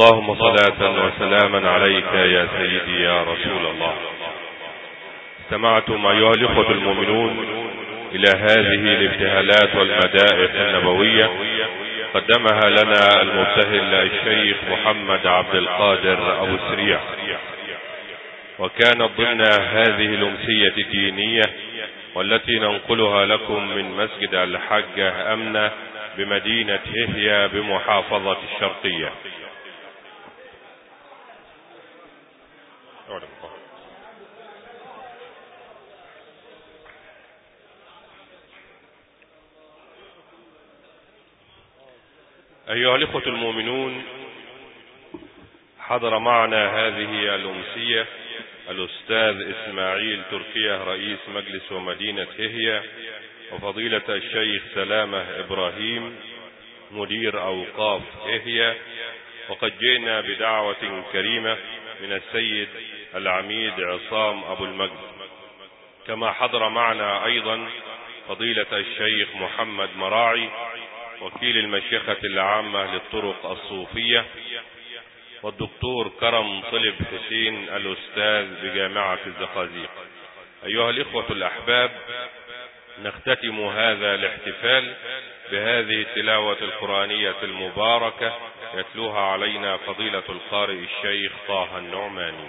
اللهم صلاة وسلاما عليك يا سيدي يا رسول الله. استمعتم أيها الإخوة المؤمنون إلى هذه الابتهالات والمدائح النبوية قدمها لنا المبتهل الشيخ محمد عبد القادر أبو السريع. وكانت ضمن هذه الأمسية الدينية والتي ننقلها لكم من مسجد الحجة أمنة بمدينة ههيا بمحافظة الشرقية. أيها الإخوة المؤمنون حضر معنا هذه الأمسية الأستاذ إسماعيل تركيا رئيس مجلس ومدينة هي وفضيلة الشيخ سلامة إبراهيم مدير أوقاف هي وقد جئنا بدعوة كريمة من السيد العميد عصام أبو المجد. كما حضر معنا أيضا فضيلة الشيخ محمد مراعي وكيل المشيخة العامة للطرق الصوفية والدكتور كرم طلب حسين الأستاذ بجامعة الزقازيق. أيها الإخوة الأحباب نختتم هذا الاحتفال بهذه التلاوة القرآنية المباركة يتلوها علينا فضيلة القارئ الشيخ طه النعماني.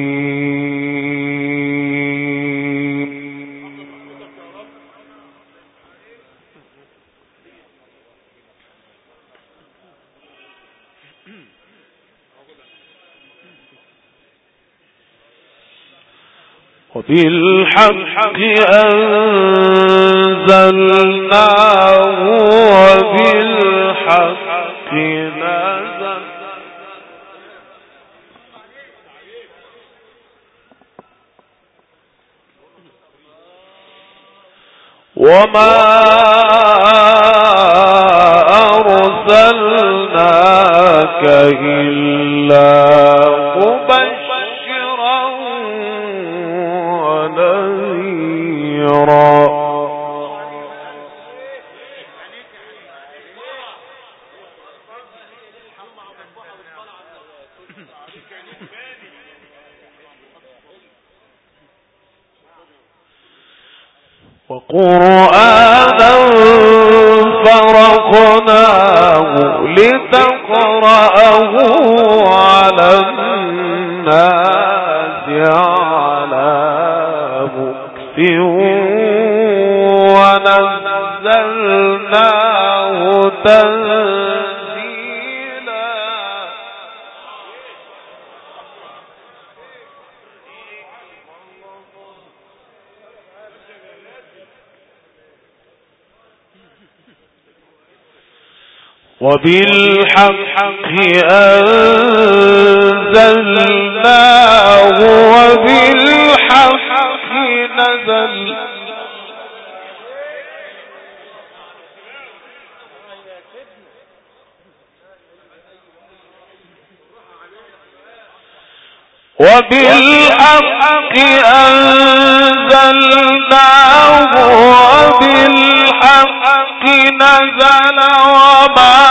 وبالحق أنزلناه وبالحق نزل. وما أرسلناك إلا وقرآنا فرقناه لتقرأه وبالحق أنزلناه وبالحق نزل. وبالحق أنزلناه وبالحق نزل وما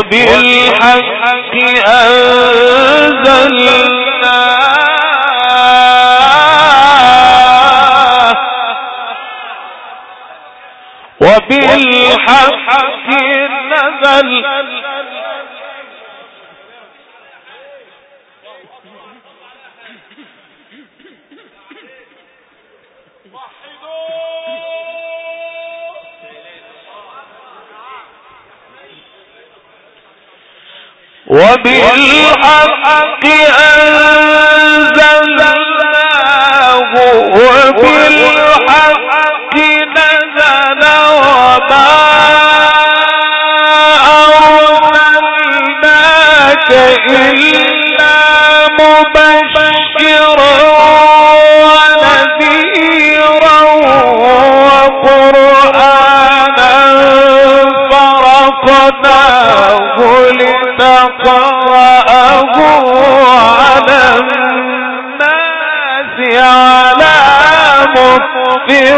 وبالحق أنزلنا. وبالحق نزل وبالحق أنزلناه في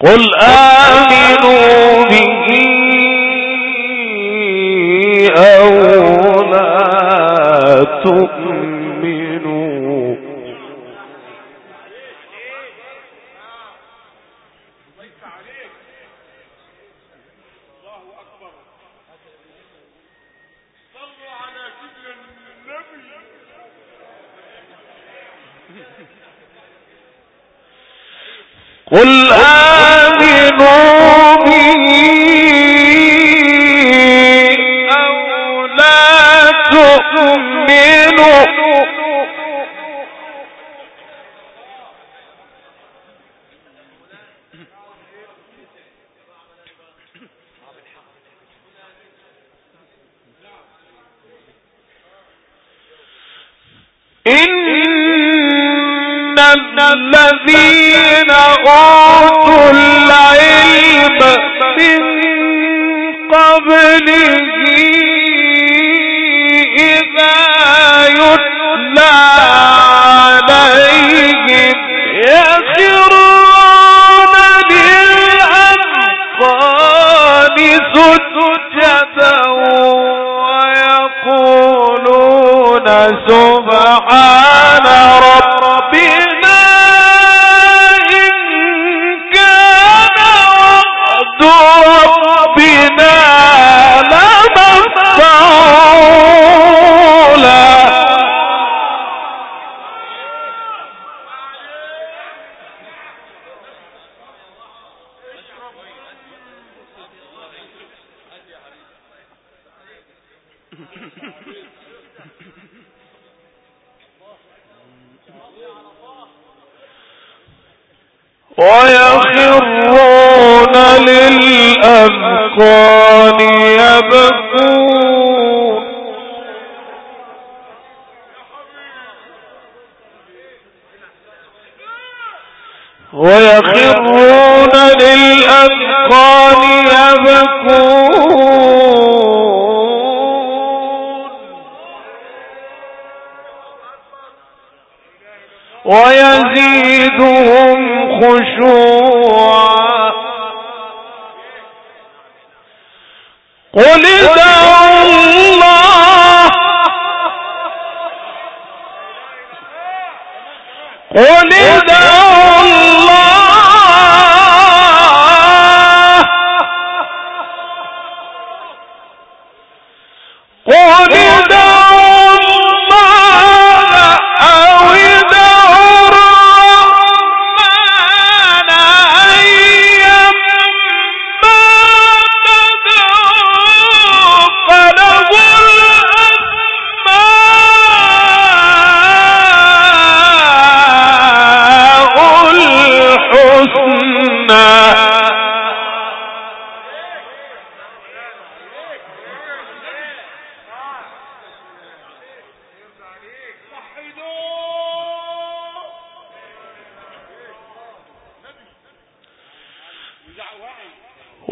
قل آمنوا به أو لا تؤمنوا. قل الذين أوتوا العلم من قبله سجدا ويقولون سبحان ويخرون للأذقان يبكون. ويخرون للأذقان يبكون. ويزيدهم خشوعا. قل الله. قل ادعوا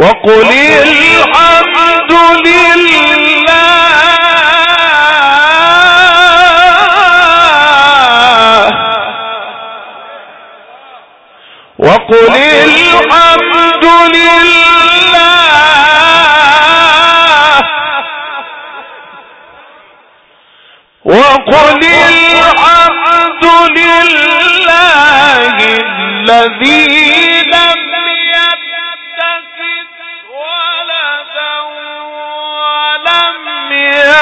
وقل الحمد لله. وقل الحمد لله. وقل الحمد لله الذي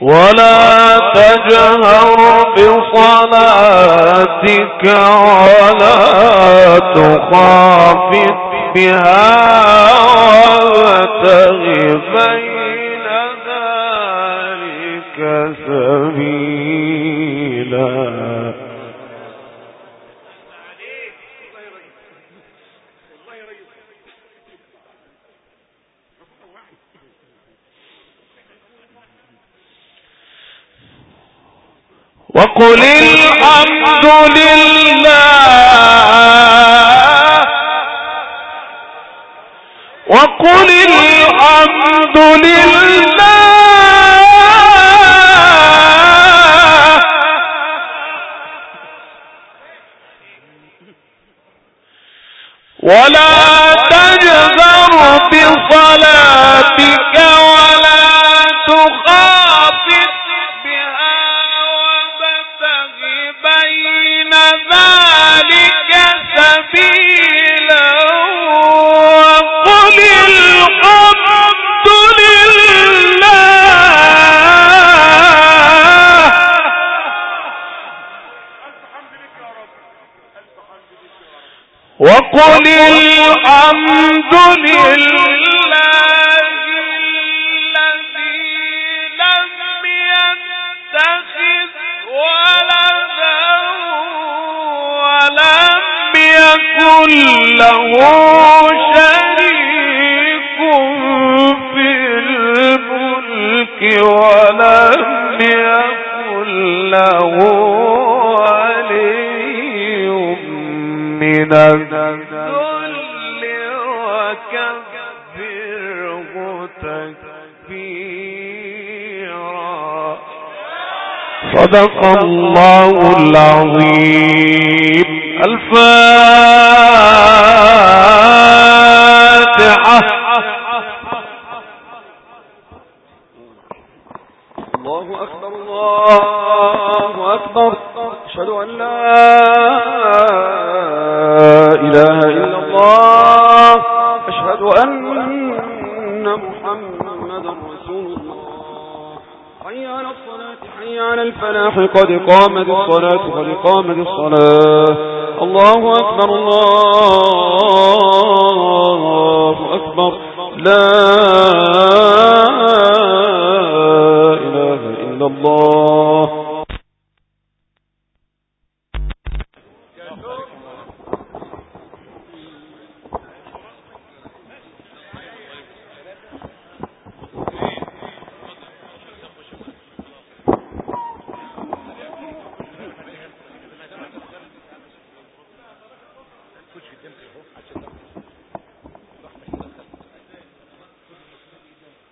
ولا تجهر بصلاتك ولا تخافت بها وابتغ وقل الحمد لله وقل الحمد لله ولا وقل الحمد لله له صدق الله العظيم. الفاتحة. الله أكبر الله أكبر. أشهد أن لا الفلاح قد قامت الصلاة قد قامت الصلاة. الله أكبر الله أكبر. لا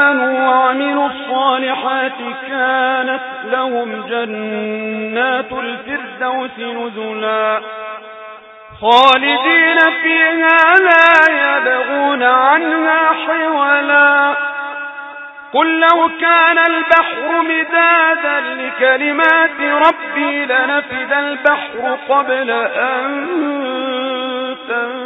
آمنوا وعملوا الصالحات كانت لهم جنات الفردوس نزلا. خالدين فيها لا يبغون عنها حولا. قل لو كان البحر مدادا لكلمات ربي لنفد البحر قبل أن تنفذ